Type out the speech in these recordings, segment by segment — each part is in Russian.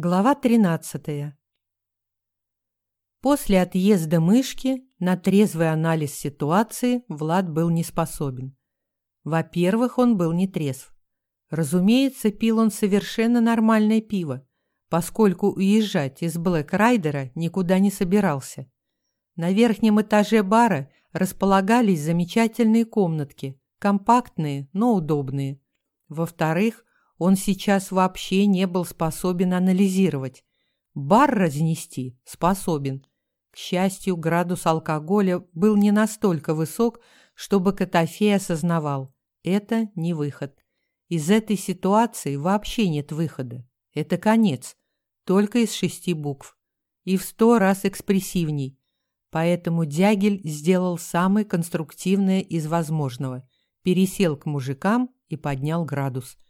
Глава 13. После отъезда мышки на трезвый анализ ситуации Влад был не способен. Во-первых, он был не трезв. Разумеется, пил он совершенно нормальное пиво, поскольку уезжать из Блэк Райдера никуда не собирался. На верхнем этаже бара располагались замечательные комнатки, компактные, но удобные. Во-вторых, он сейчас вообще не был способен анализировать. Бар разнести способен. К счастью, градус алкоголя был не настолько высок, чтобы Котофей осознавал – это не выход. Из этой ситуации вообще нет выхода. Это конец. Только из шести букв. И в сто раз экспрессивней. Поэтому Дягель сделал самое конструктивное из возможного. Пересел к мужикам и поднял градус –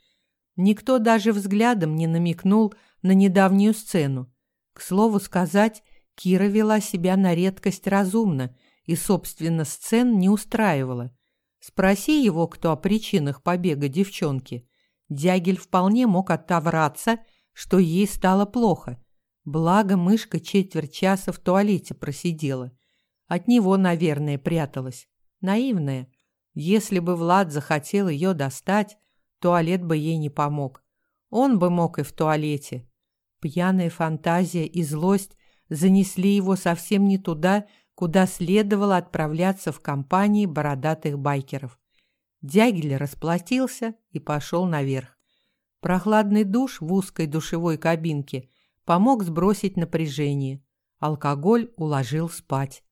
Никто даже взглядом не намекнул на недавнюю сцену. К слову сказать, Кира вела себя на редкость разумно и, собственно, сцен не устраивала. Спроси его, кто о причинах побега девчонки. Дягель вполне мог отовраться, что ей стало плохо. Благо, мышка четверть часа в туалете просидела. От него, наверное, пряталась. Наивная. Если бы Влад захотел ее достать, Туалет бы ей не помог. Он бы мог и в туалете. Пьяная фантазия и злость занесли его совсем не туда, куда следовало отправляться в компании бородатых байкеров. Дягель расплатился и пошел наверх. Прохладный душ в узкой душевой кабинке помог сбросить напряжение. Алкоголь уложил спать.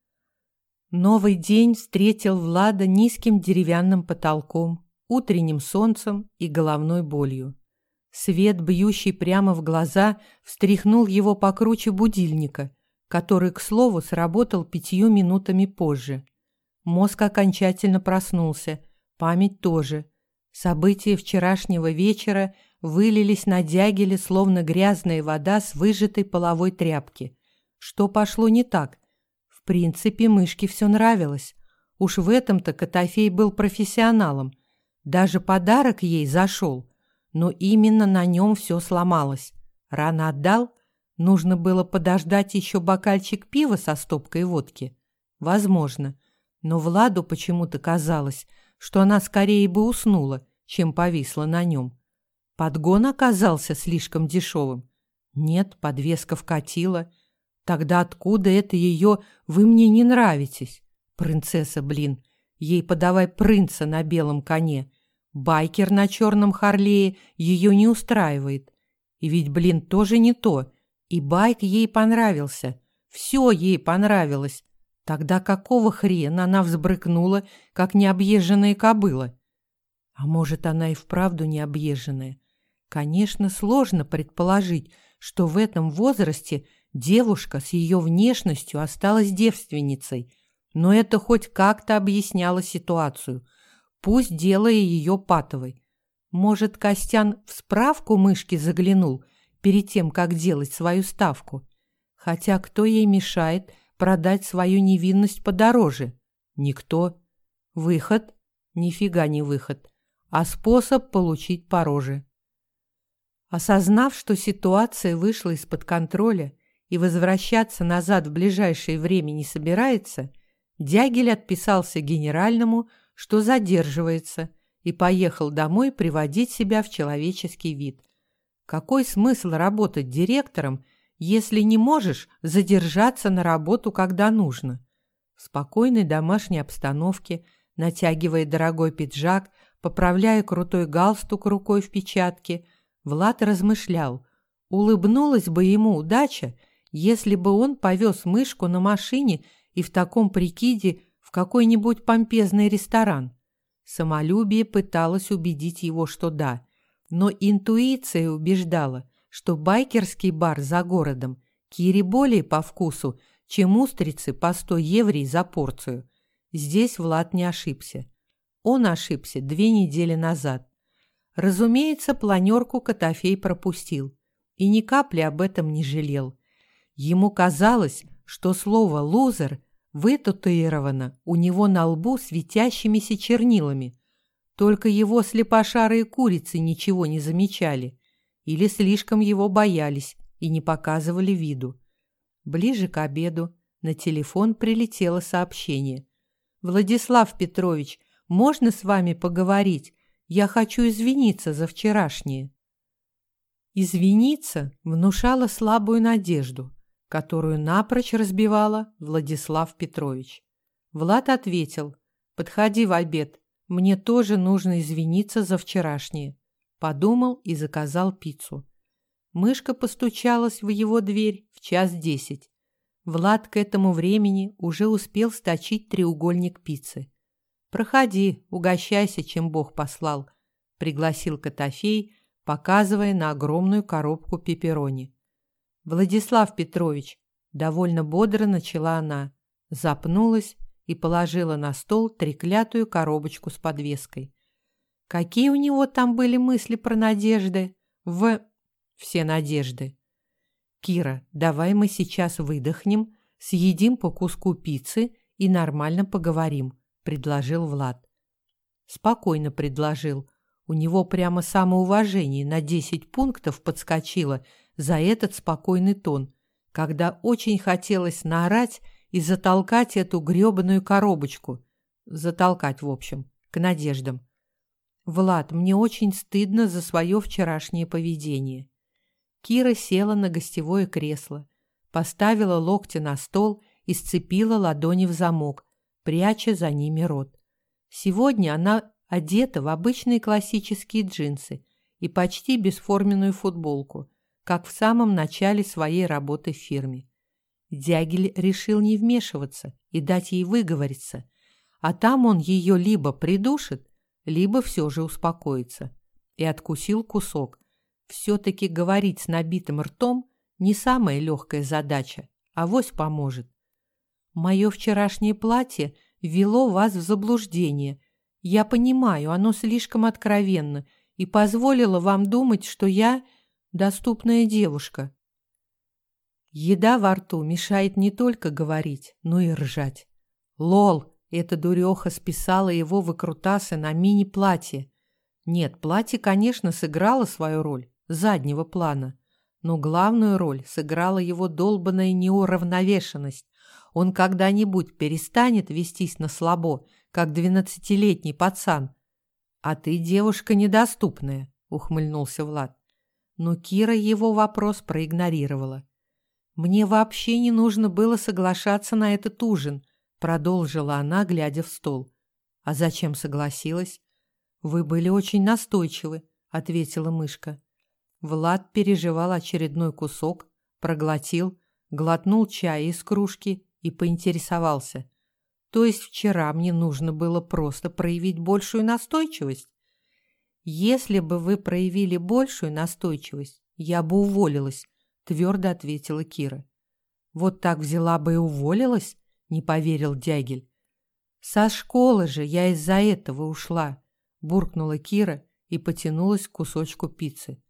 Новый день встретил Влада низким деревянным потолком, утренним солнцем и головной болью. Свет, бьющий прямо в глаза, встряхнул его покруче будильника, который, к слову, сработал пятью минутами позже. Мозг окончательно проснулся, память тоже. События вчерашнего вечера вылились на дягеле, словно грязная вода с выжатой половой тряпки. Что пошло не так? В принципе, мышке все нравилось. Уж в этом-то Котофей был профессионалом – даже подарок ей зашел, но именно на нем все сломалось. Рано отдал? Нужно было подождать еще бокальчик пива со стопкой водки? Возможно. Но Владу почему-то казалось, что она скорее бы уснула, чем повисла на нем. Подгон оказался слишком дешевым. Нет, подвеска вкатила. Тогда откуда это ее «вы мне не нравитесь»? Принцесса, блин, ей подавай принца на белом коне. Байкер на черном Харлее ее не устраивает. И ведь, блин, тоже не то. И байк ей понравился. Все ей понравилось. Тогда какого хрена она взбрыкнула, как необъезженная кобыла? А может, она и вправду необъезженная? Конечно, сложно предположить, что в этом возрасте девушка с ее внешностью осталась девственницей, но это хоть как-то объясняло ситуацию – пусть делая ее патовой. Может, Костян в справку мышки заглянул перед тем, как делать свою ставку? Хотя кто ей мешает продать свою невинность подороже? Никто. Выход? Нифига не выход, а способ получить пороже. Осознав, что ситуация вышла из-под контроля и возвращаться назад в ближайшее время не собирается, Дягель отписался генеральному, что задерживается, и поехал домой приводить себя в человеческий вид. Какой смысл работать директором, если не можешь задержаться на работу, когда нужно? В спокойной домашней обстановке, натягивая дорогой пиджак, поправляя крутой галстук рукой в печатке, Влад размышлял, улыбнулась бы ему удача, если бы он повез мышку на машине и в таком прикиде в какой-нибудь помпезный ресторан. Самолюбие пыталось убедить его, что да, но интуиция убеждала, что байкерский бар за городом Кире более по вкусу, чем устрицы по 100 евро за порцию. Здесь Влад не ошибся. Он ошибся две недели назад. Разумеется, планерку Котофей пропустил и ни капли об этом не жалел. Ему казалось, что слово «лузер» вытатуировано у него на лбу светящимися чернилами. Только его слепошарые курицы ничего не замечали или слишком его боялись и не показывали виду. Ближе к обеду на телефон прилетело сообщение. «Владислав Петрович, можно с вами поговорить? Я хочу извиниться за вчерашнее». Извиниться внушало слабую надежду, которую напрочь разбивала Владислав Петрович. Влад ответил, «Подходи в обед, мне тоже нужно извиниться за вчерашнее». Подумал и заказал пиццу. Мышка постучалась в его дверь в час десять. Влад к этому времени уже успел сточить треугольник пиццы. «Проходи, угощайся, чем Бог послал», — пригласил Котофей, показывая на огромную коробку пепперони. «Владислав Петрович», — довольно бодро начала она, запнулась и положила на стол треклятую коробочку с подвеской. Какие у него там были мысли про надежды? В... Все надежды. «Кира, давай мы сейчас выдохнем, съедим по куску пиццы и нормально поговорим», — предложил Влад. Спокойно предложил, у него прямо самоуважение на 10 пунктов подскочило за этот спокойный тон, когда очень хотелось наорать и затолкать эту грёбаную коробочку. Затолкать, в общем, к надеждам. «Влад, мне очень стыдно за свое вчерашнее поведение». Кира села на гостевое кресло, поставила локти на стол и сцепила ладони в замок, пряча за ними рот. Сегодня она одета в обычные классические джинсы и почти бесформенную футболку, как в самом начале своей работы в фирме. Дягель решил не вмешиваться и дать ей выговориться, а там он ее либо придушит, либо все же успокоится. И откусил кусок. Все-таки говорить с набитым ртом не самая легкая задача, а вось поможет. Мое вчерашнее платье ввело вас в заблуждение я понимаю, оно слишком откровенно и позволило вам думать, что я доступная девушка. Еда во рту мешает не только говорить, но и ржать. Лол, эта дуреха списала его выкрутасы на мини-платье. Нет, платье, конечно, сыграло свою роль, заднего плана. Но главную роль сыграла его долбанная неуравновешенность. Он когда-нибудь перестанет вестись на слабо как двенадцатилетний пацан. А ты девушка недоступная, ухмыльнулся Влад. Но Кира его вопрос проигнорировала. Мне вообще не нужно было соглашаться на этот ужин, продолжила она, глядя в стол. А зачем согласилась? Вы были очень настойчивы, ответила мышка. Влад переживал очередной кусок, проглотил, глотнул чая из кружки и поинтересовался: то есть вчера мне нужно было просто проявить большую настойчивость? Если бы вы проявили большую настойчивость, я бы уволилась, твердо ответила Кира. Вот так взяла бы и уволилась? Не поверил Дягель. Со школы же я из-за этого ушла, буркнула Кира и потянулась к кусочку пиццы.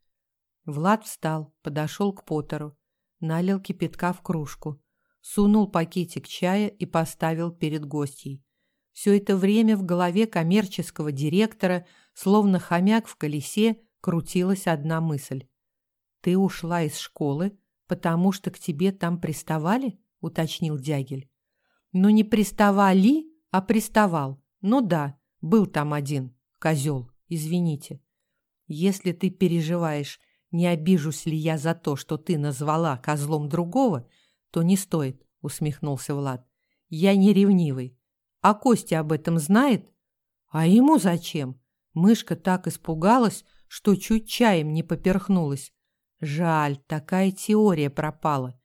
Влад встал, подошел к Поттеру, налил кипятка в кружку, сунул пакетик чая и поставил перед гостьей. Все это время в голове коммерческого директора, словно хомяк в колесе, крутилась одна мысль. «Ты ушла из школы, потому что к тебе там приставали?» — уточнил Дягель. «Ну, не приставали, а приставал. Ну да, был там один, козел, извините. Если ты переживаешь, не обижусь ли я за то, что ты назвала козлом другого, то не стоит, усмехнулся Влад. Я не ревнивый. А Костя об этом знает? А ему зачем? Мышка так испугалась, что чуть чаем не поперхнулась. Жаль, такая теория пропала.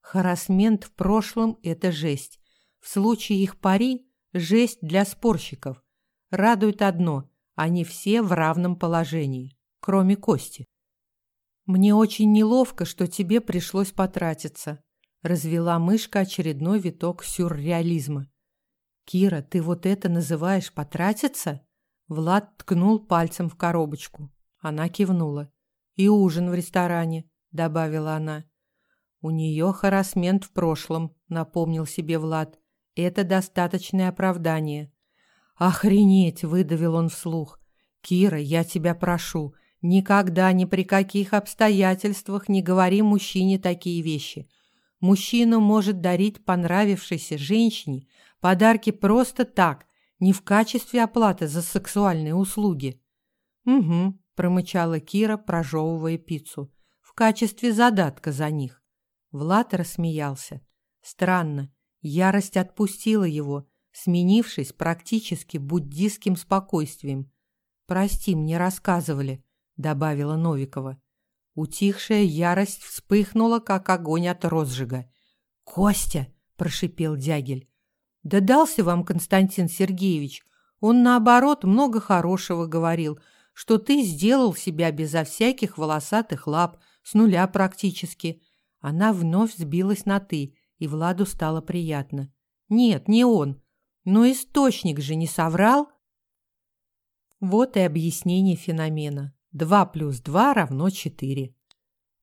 Харассмент в прошлом – это жесть. В случае их пари – жесть для спорщиков. Радует одно – они все в равном положении, кроме Кости. Мне очень неловко, что тебе пришлось потратиться развела мышка очередной виток сюрреализма. «Кира, ты вот это называешь потратиться?» Влад ткнул пальцем в коробочку. Она кивнула. «И ужин в ресторане», — добавила она. «У нее харасмент в прошлом», — напомнил себе Влад. «Это достаточное оправдание». «Охренеть!» — выдавил он вслух. «Кира, я тебя прошу, Никогда ни при каких обстоятельствах не говори мужчине такие вещи. Мужчина может дарить понравившейся женщине подарки просто так, не в качестве оплаты за сексуальные услуги. «Угу», – промычала Кира, прожевывая пиццу, – «в качестве задатка за них». Влад рассмеялся. Странно, ярость отпустила его, сменившись практически буддистским спокойствием. «Прости, мне рассказывали», — добавила Новикова. Утихшая ярость вспыхнула, как огонь от розжига. «Костя!» — прошипел Дягель. «Да дался вам, Константин Сергеевич. Он, наоборот, много хорошего говорил, что ты сделал себя безо всяких волосатых лап, с нуля практически». Она вновь сбилась на «ты», и Владу стало приятно. «Нет, не он. Но источник же не соврал?» Вот и объяснение феномена. Два плюс два равно четыре.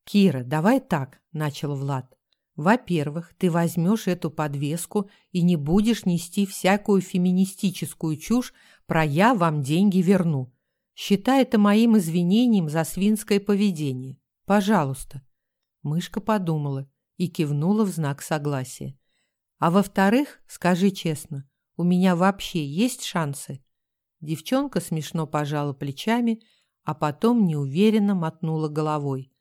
«Кира, давай так», – начал Влад. «Во-первых, ты возьмешь эту подвеску и не будешь нести всякую феминистическую чушь про «я вам деньги верну». Считай это моим извинением за свинское поведение. Пожалуйста». Мышка подумала и кивнула в знак согласия. «А во-вторых, скажи честно, у меня вообще есть шансы?» Девчонка смешно пожала плечами, а потом неуверенно мотнула головой.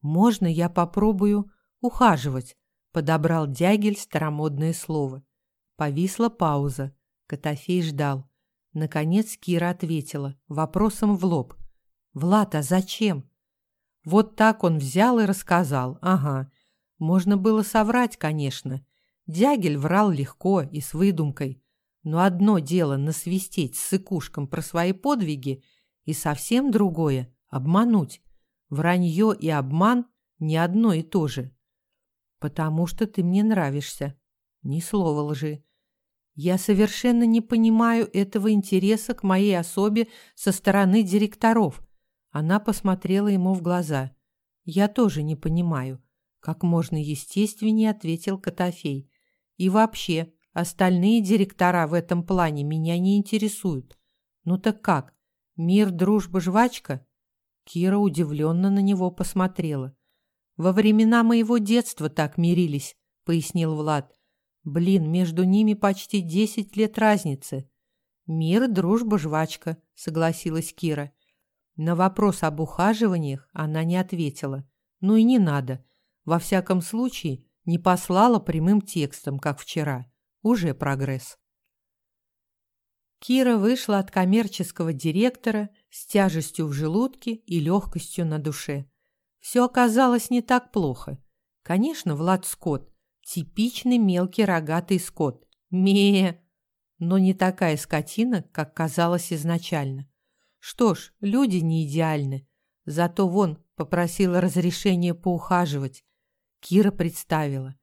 «Можно я попробую ухаживать?» – подобрал Дягель старомодное слово. Повисла пауза. Котофей ждал. Наконец Кира ответила, вопросом в лоб. «Влад, а зачем?» Вот так он взял и рассказал. Ага. Можно было соврать, конечно. Дягель врал легко и с выдумкой. Но одно дело насвистеть с сыкушком про свои подвиги, и совсем другое — обмануть. Вранье и обман не одно и то же. «Потому что ты мне нравишься». Ни слова лжи. Я совершенно не понимаю этого интереса к моей особе со стороны директоров. Она посмотрела ему в глаза. Я тоже не понимаю. Как можно естественнее ответил Котофей. И вообще, Остальные директора в этом плане меня не интересуют. Ну так как? Мир, дружба, жвачка? Кира удивленно на него посмотрела. Во времена моего детства так мирились, пояснил Влад. Блин, между ними почти десять лет разницы. Мир, дружба, жвачка, согласилась Кира. На вопрос об ухаживаниях она не ответила. Ну и не надо. Во всяком случае, не послала прямым текстом, как вчера. Уже прогресс. Кира вышла от коммерческого директора с тяжестью в желудке и легкостью на душе. Все оказалось не так плохо. Конечно, Влад Скотт, типичный мелкий рогатый скот. Ме, но не такая скотина, как казалось изначально. Что ж, люди не идеальны. Зато вон попросила разрешения поухаживать. Кира представила.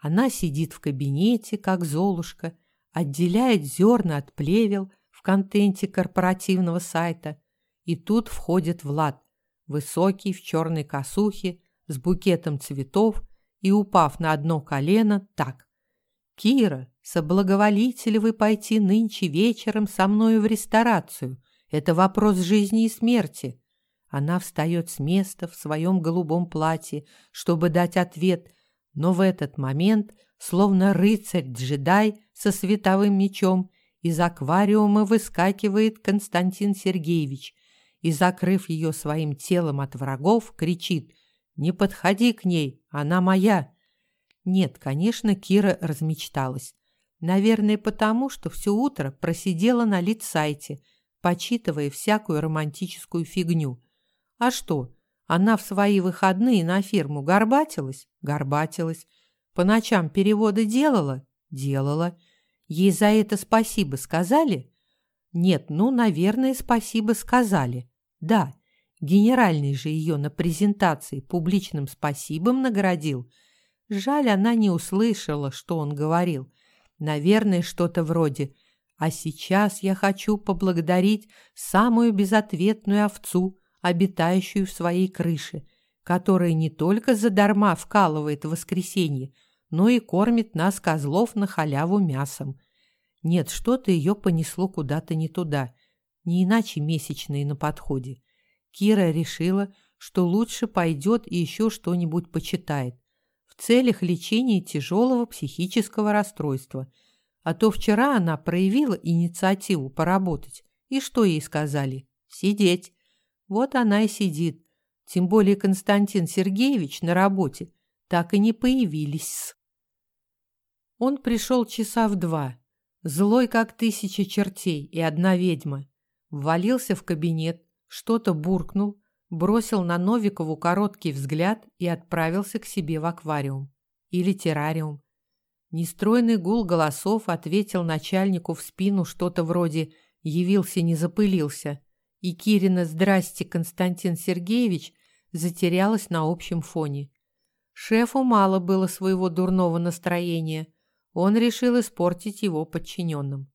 Она сидит в кабинете, как Золушка, отделяет зерна от плевел в контенте корпоративного сайта. И тут входит Влад, высокий, в черной косухе, с букетом цветов и, упав на одно колено, так. «Кира, соблаговолите ли вы пойти нынче вечером со мною в ресторацию? Это вопрос жизни и смерти». Она встает с места в своем голубом платье, чтобы дать ответ – но в этот момент, словно рыцарь-джедай со световым мечом, из аквариума выскакивает Константин Сергеевич и, закрыв ее своим телом от врагов, кричит «Не подходи к ней, она моя!» Нет, конечно, Кира размечталась. Наверное, потому, что все утро просидела на лид-сайте, почитывая всякую романтическую фигню. А что, она в свои выходные на фирму горбатилась? Горбатилась. По ночам переводы делала? Делала. Ей за это спасибо сказали? Нет, ну, наверное, спасибо сказали. Да, генеральный же ее на презентации публичным спасибом наградил. Жаль, она не услышала, что он говорил. Наверное, что-то вроде «А сейчас я хочу поблагодарить самую безответную овцу, обитающую в своей крыше, которая не только задарма вкалывает в воскресенье, но и кормит нас, козлов, на халяву мясом. Нет, что-то ее понесло куда-то не туда, не иначе месячные на подходе. Кира решила, что лучше пойдет и еще что-нибудь почитает в целях лечения тяжелого психического расстройства. А то вчера она проявила инициативу поработать. И что ей сказали? Сидеть. Вот она и сидит. Тем более Константин Сергеевич на работе так и не появились. Он пришел часа в два, злой как тысяча чертей и одна ведьма. Ввалился в кабинет, что-то буркнул, бросил на Новикову короткий взгляд и отправился к себе в аквариум. Или террариум. Нестройный гул голосов ответил начальнику в спину что-то вроде «явился, не запылился», и Кирина «Здрасте, Константин Сергеевич» затерялась на общем фоне. Шефу мало было своего дурного настроения. Он решил испортить его подчиненным.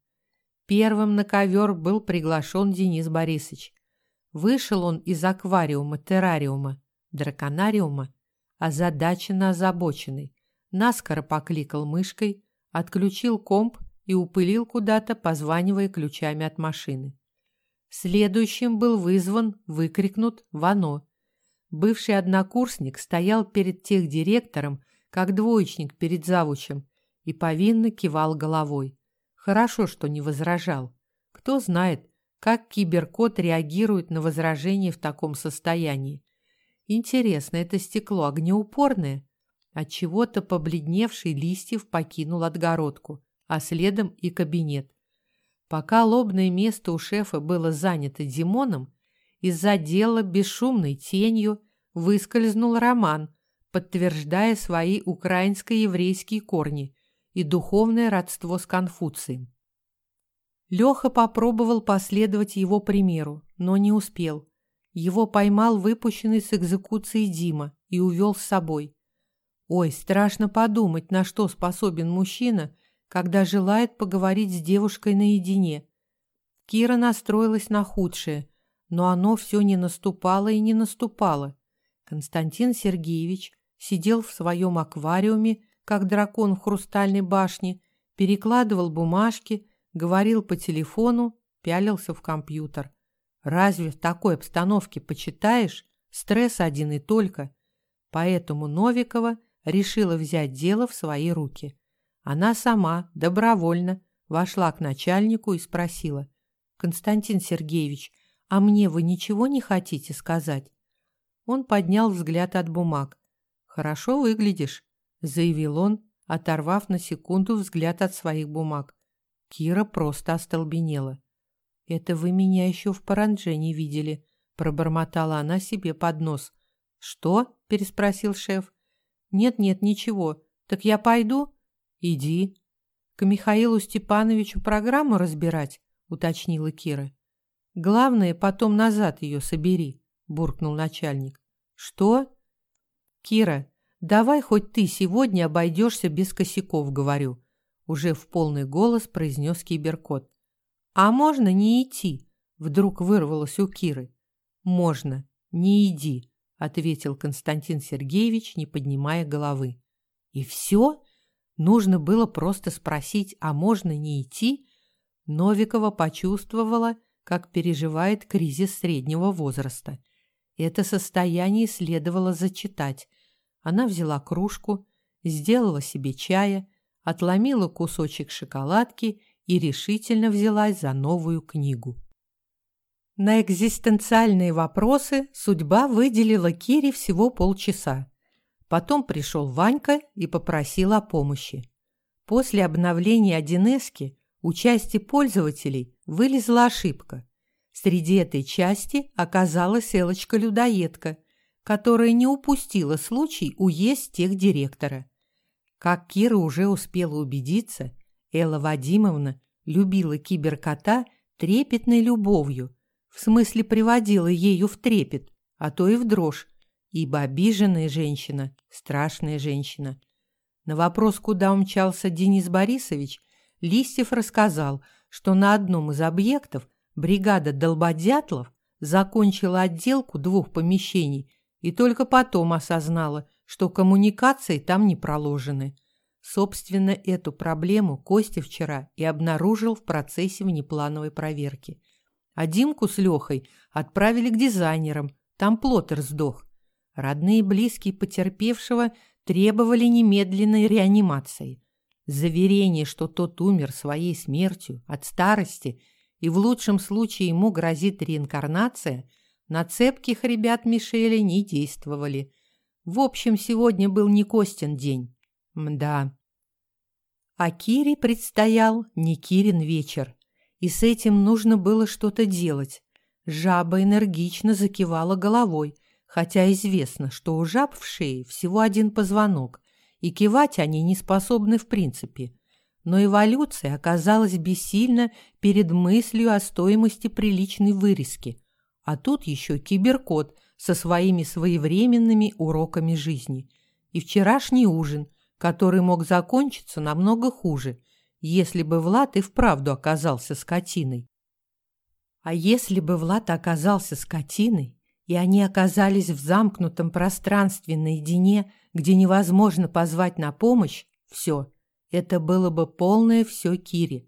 Первым на ковер был приглашен Денис Борисович. Вышел он из аквариума террариума, драконариума, озадаченно озабоченный, наскоро покликал мышкой, отключил комп и упылил куда-то, позванивая ключами от машины. Следующим был вызван, выкрикнут Вано. Бывший однокурсник стоял перед техдиректором, как двоечник перед завучем, и повинно кивал головой. Хорошо, что не возражал. Кто знает, как киберкот реагирует на возражение в таком состоянии? Интересно, это стекло огнеупорное? От чего-то побледневший Листьев покинул отгородку, а следом и кабинет. Пока лобное место у шефа было занято Димоном, из-за дела бесшумной тенью выскользнул Роман, подтверждая свои украинско-еврейские корни и духовное родство с Конфуцием. Леха попробовал последовать его примеру, но не успел. Его поймал выпущенный с экзекуции Дима и увел с собой. Ой, страшно подумать, на что способен мужчина, когда желает поговорить с девушкой наедине. Кира настроилась на худшее, но оно все не наступало и не наступало. Константин Сергеевич сидел в своем аквариуме, как дракон в хрустальной башне, перекладывал бумажки, говорил по телефону, пялился в компьютер. Разве в такой обстановке почитаешь? Стресс один и только. Поэтому Новикова решила взять дело в свои руки. Она сама, добровольно, вошла к начальнику и спросила. «Константин Сергеевич, а мне вы ничего не хотите сказать?» Он поднял взгляд от бумаг. «Хорошо выглядишь», — заявил он, оторвав на секунду взгляд от своих бумаг. Кира просто остолбенела. «Это вы меня еще в паранже не видели», – пробормотала она себе под нос. «Что?» – переспросил шеф. «Нет-нет, ничего. Так я пойду?» «Иди». «К Михаилу Степановичу программу разбирать?» – уточнила Кира. «Главное, потом назад ее собери», – буркнул начальник. «Что?» «Кира, давай хоть ты сегодня обойдешься без косяков», – говорю уже в полный голос произнес киберкот. А можно не идти? Вдруг вырвалось у Киры. Можно, не иди, ответил Константин Сергеевич, не поднимая головы. И все? Нужно было просто спросить, а можно не идти? Новикова почувствовала, как переживает кризис среднего возраста. Это состояние следовало зачитать. Она взяла кружку, сделала себе чая, отломила кусочек шоколадки и решительно взялась за новую книгу. На экзистенциальные вопросы судьба выделила Кире всего полчаса. Потом пришел Ванька и попросил о помощи. После обновления 1С у части пользователей вылезла ошибка. Среди этой части оказалась Элочка-людоедка, которая не упустила случай уесть тех директора. Как Кира уже успела убедиться, Элла Вадимовна любила киберкота трепетной любовью, в смысле приводила ею в трепет, а то и в дрожь, ибо обиженная женщина – страшная женщина. На вопрос, куда умчался Денис Борисович, Листьев рассказал, что на одном из объектов бригада долбодятлов закончила отделку двух помещений и только потом осознала – что коммуникации там не проложены. Собственно, эту проблему Костя вчера и обнаружил в процессе внеплановой проверки. А Димку с Лехой отправили к дизайнерам. Там плотер сдох. Родные и близкие потерпевшего требовали немедленной реанимации. Заверение, что тот умер своей смертью от старости и в лучшем случае ему грозит реинкарнация, на цепких ребят Мишеля не действовали. В общем, сегодня был не Костин день. Мда. А Кире предстоял не Кирин вечер, и с этим нужно было что-то делать. Жаба энергично закивала головой, хотя известно, что у жаб в шее всего один позвонок, и кивать они не способны в принципе. Но эволюция оказалась бессильна перед мыслью о стоимости приличной вырезки. А тут еще киберкот со своими своевременными уроками жизни. И вчерашний ужин – который мог закончиться намного хуже, если бы Влад и вправду оказался скотиной. А если бы Влад оказался скотиной, и они оказались в замкнутом пространстве наедине, где невозможно позвать на помощь, все, это было бы полное все Кире.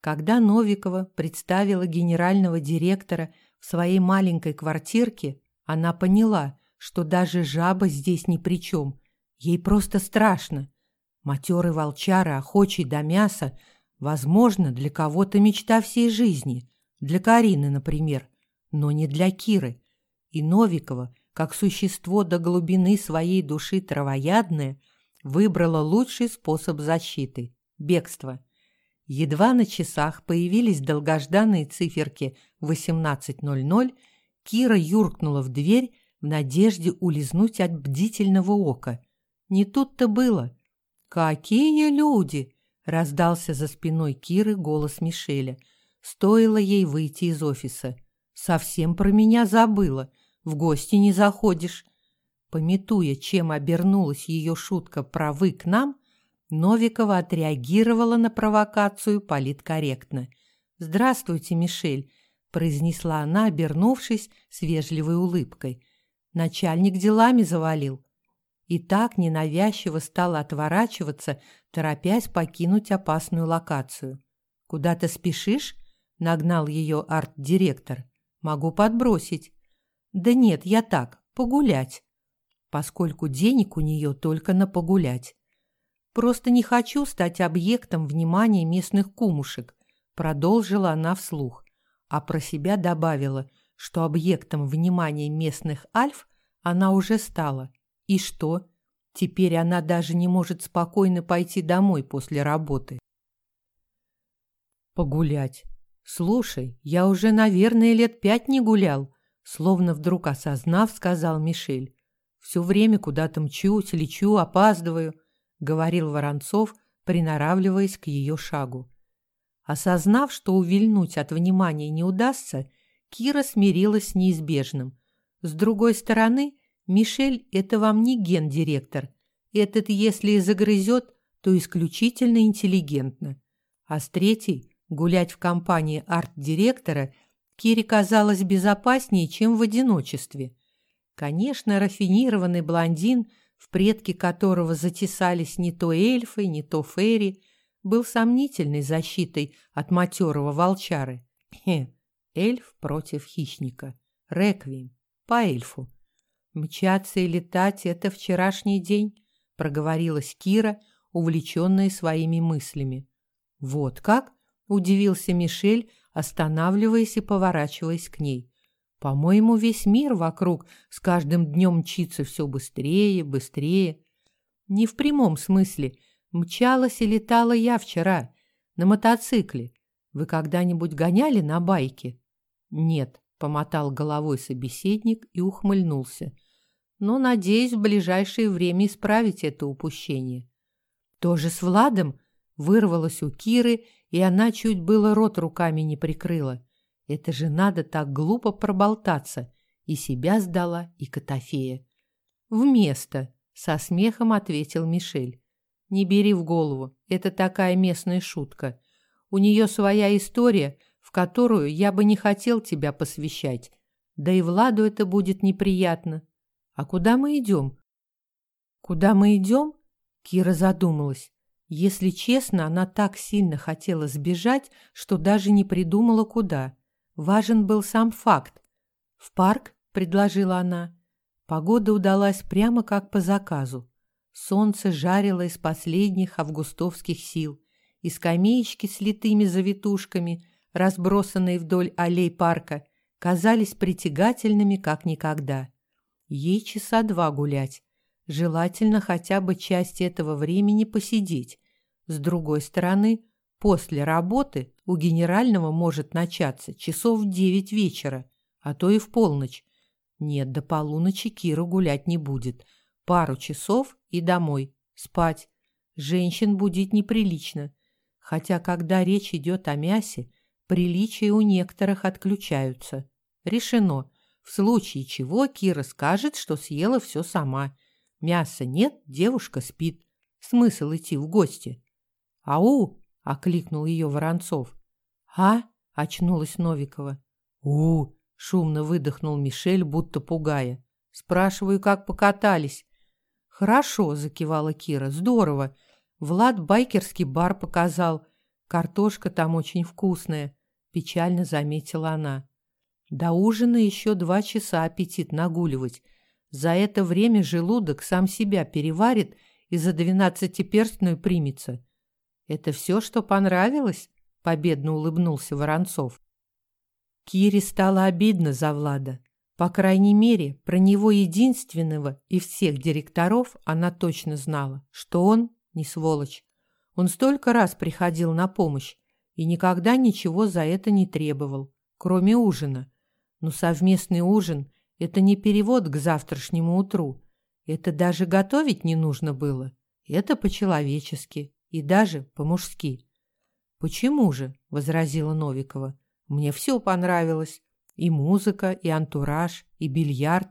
Когда Новикова представила генерального директора в своей маленькой квартирке, она поняла, что даже жаба здесь ни при чем, Ей просто страшно. Матерый волчара, охочий до мяса, возможно, для кого-то мечта всей жизни. Для Карины, например, но не для Киры. И Новикова, как существо до глубины своей души травоядное, выбрала лучший способ защиты – бегство. Едва на часах появились долгожданные циферки 18.00, Кира юркнула в дверь в надежде улизнуть от бдительного ока – не тут-то было. «Какие люди!» – раздался за спиной Киры голос Мишеля. Стоило ей выйти из офиса. «Совсем про меня забыла. В гости не заходишь». Пометуя, чем обернулась ее шутка про «вы к нам», Новикова отреагировала на провокацию политкорректно. «Здравствуйте, Мишель», – произнесла она, обернувшись с вежливой улыбкой. «Начальник делами завалил и так ненавязчиво стала отворачиваться, торопясь покинуть опасную локацию. «Куда ты спешишь?» – нагнал ее арт-директор. «Могу подбросить». «Да нет, я так, погулять». Поскольку денег у нее только на погулять. «Просто не хочу стать объектом внимания местных кумушек», – продолжила она вслух, а про себя добавила, что объектом внимания местных альф она уже стала – и что? Теперь она даже не может спокойно пойти домой после работы. Погулять. Слушай, я уже, наверное, лет пять не гулял, словно вдруг осознав, сказал Мишель. Все время куда-то мчусь, лечу, опаздываю, говорил Воронцов, приноравливаясь к ее шагу. Осознав, что увильнуть от внимания не удастся, Кира смирилась с неизбежным. С другой стороны, Мишель – это вам не гендиректор. Этот, если и загрызет, то исключительно интеллигентно. А с третьей – гулять в компании арт-директора Кире казалось безопаснее, чем в одиночестве. Конечно, рафинированный блондин, в предке которого затесались не то эльфы, не то фейри, был сомнительной защитой от матерого волчары. Эльф против хищника. Реквием. По эльфу. «Мчаться и летать — это вчерашний день», — проговорилась Кира, увлеченная своими мыслями. «Вот как?» — удивился Мишель, останавливаясь и поворачиваясь к ней. «По-моему, весь мир вокруг с каждым днем мчится все быстрее, быстрее. Не в прямом смысле. Мчалась и летала я вчера на мотоцикле. Вы когда-нибудь гоняли на байке?» «Нет», — помотал головой собеседник и ухмыльнулся но надеюсь в ближайшее время исправить это упущение. Тоже с Владом вырвалось у Киры, и она чуть было рот руками не прикрыла. Это же надо так глупо проболтаться. И себя сдала, и Котофея. «Вместо», — со смехом ответил Мишель. «Не бери в голову, это такая местная шутка. У нее своя история, в которую я бы не хотел тебя посвящать. Да и Владу это будет неприятно. А куда мы идем? Куда мы идем? Кира задумалась. Если честно, она так сильно хотела сбежать, что даже не придумала куда. Важен был сам факт. «В парк?» – предложила она. Погода удалась прямо как по заказу. Солнце жарило из последних августовских сил, и скамеечки с литыми завитушками, разбросанные вдоль аллей парка, казались притягательными как никогда. Ей часа два гулять. Желательно хотя бы часть этого времени посидеть. С другой стороны, после работы у генерального может начаться часов в девять вечера, а то и в полночь. Нет, до полуночи Кира гулять не будет. Пару часов и домой. Спать. Женщин будить неприлично. Хотя, когда речь идет о мясе, приличия у некоторых отключаются. Решено. В случае чего Кира скажет, что съела все сама. Мяса нет, девушка спит. Смысл идти в гости? «Ау!» — окликнул ее Воронцов. «А?» — очнулась Новикова. «У!» — шумно выдохнул Мишель, будто пугая. «Спрашиваю, как покатались?» «Хорошо», — закивала Кира. «Здорово. Влад байкерский бар показал. Картошка там очень вкусная», — печально заметила она. До ужина еще два часа аппетит нагуливать. За это время желудок сам себя переварит и за двенадцатиперстную примется. «Это все, что понравилось?» — победно улыбнулся Воронцов. Кире стало обидно за Влада. По крайней мере, про него единственного и всех директоров она точно знала, что он не сволочь. Он столько раз приходил на помощь и никогда ничего за это не требовал, кроме ужина. Но совместный ужин – это не перевод к завтрашнему утру. Это даже готовить не нужно было. Это по-человечески и даже по-мужски. «Почему же?» – возразила Новикова. «Мне все понравилось. И музыка, и антураж, и бильярд,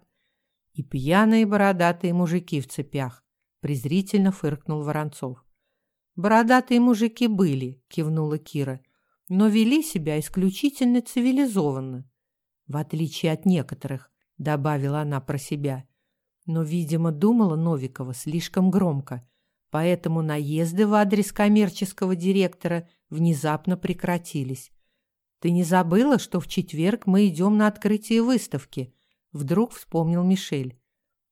и пьяные бородатые мужики в цепях», – презрительно фыркнул Воронцов. «Бородатые мужики были», – кивнула Кира, – «но вели себя исключительно цивилизованно в отличие от некоторых, добавила она про себя. Но, видимо, думала Новикова слишком громко, поэтому наезды в адрес коммерческого директора внезапно прекратились. Ты не забыла, что в четверг мы идем на открытие выставки? Вдруг вспомнил Мишель.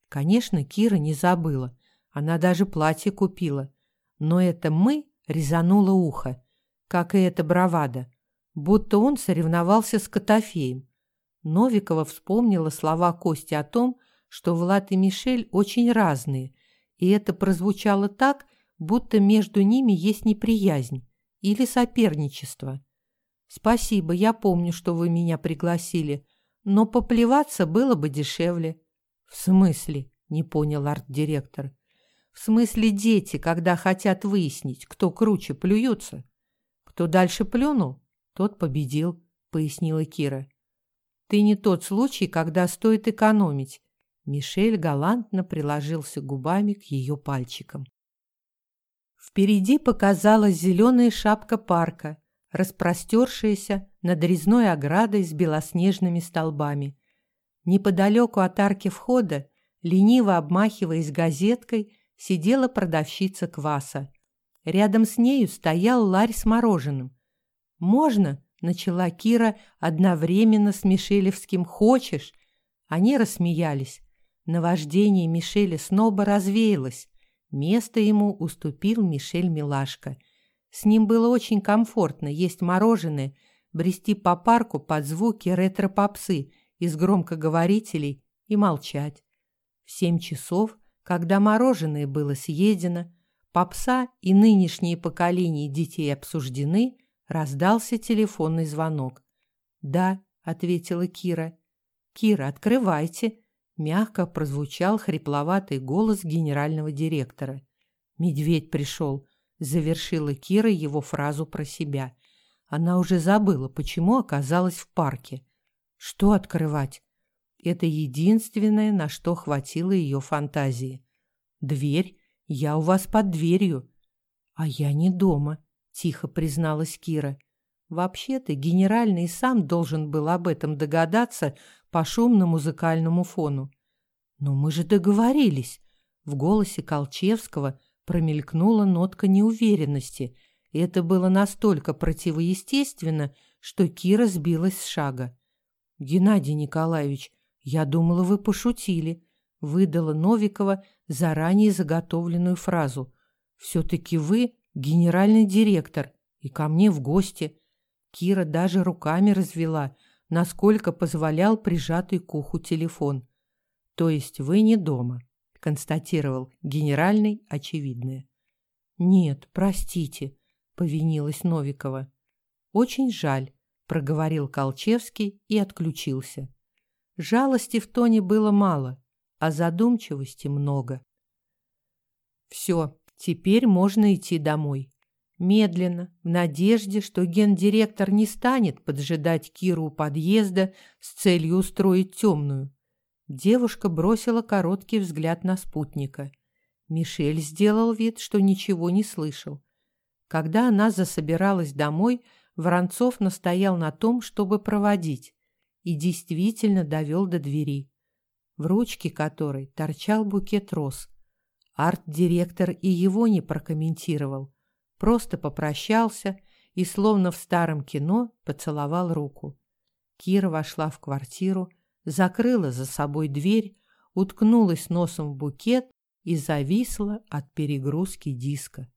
Конечно, Кира не забыла. Она даже платье купила. Но это мы резануло ухо, как и эта бравада, будто он соревновался с Котофеем. Новикова вспомнила слова Кости о том, что Влад и Мишель очень разные, и это прозвучало так, будто между ними есть неприязнь или соперничество. «Спасибо, я помню, что вы меня пригласили, но поплеваться было бы дешевле». «В смысле?» – не понял арт-директор. «В смысле дети, когда хотят выяснить, кто круче, плюются. Кто дальше плюнул, тот победил», – пояснила Кира. Ты не тот случай, когда стоит экономить. Мишель галантно приложился губами к ее пальчикам. Впереди показалась зеленая шапка парка, распростершаяся над резной оградой с белоснежными столбами. Неподалеку от арки входа, лениво обмахиваясь газеткой, сидела продавщица кваса. Рядом с нею стоял ларь с мороженым. «Можно?» начала Кира одновременно с Мишелевским «Хочешь?». Они рассмеялись. Наваждение Мишеля снова развеялось. Место ему уступил Мишель Милашко. С ним было очень комфортно есть мороженое, брести по парку под звуки ретро-попсы из громкоговорителей и молчать. В семь часов, когда мороженое было съедено, попса и нынешние поколения детей обсуждены – Раздался телефонный звонок. «Да», — ответила Кира. «Кира, открывайте», — мягко прозвучал хрипловатый голос генерального директора. «Медведь пришел», — завершила Кира его фразу про себя. Она уже забыла, почему оказалась в парке. Что открывать? Это единственное, на что хватило ее фантазии. «Дверь? Я у вас под дверью». «А я не дома», тихо призналась Кира. Вообще-то генеральный сам должен был об этом догадаться по шумно-музыкальному фону. Но мы же договорились. В голосе Колчевского промелькнула нотка неуверенности, и это было настолько противоестественно, что Кира сбилась с шага. «Геннадий Николаевич, я думала, вы пошутили», — выдала Новикова заранее заготовленную фразу. «Все-таки вы генеральный директор и ко мне в гости». Кира даже руками развела, насколько позволял прижатый к уху телефон. «То есть вы не дома», — констатировал генеральный очевидное. «Нет, простите», — повинилась Новикова. «Очень жаль», — проговорил Колчевский и отключился. Жалости в тоне было мало, а задумчивости много. «Все, теперь можно идти домой». Медленно, в надежде, что гендиректор не станет поджидать Киру у подъезда с целью устроить темную. Девушка бросила короткий взгляд на спутника. Мишель сделал вид, что ничего не слышал. Когда она засобиралась домой, Воронцов настоял на том, чтобы проводить, и действительно довел до двери, в ручке которой торчал букет роз. Арт-директор и его не прокомментировал, просто попрощался и, словно в старом кино, поцеловал руку. Кира вошла в квартиру, закрыла за собой дверь, уткнулась носом в букет и зависла от перегрузки диска.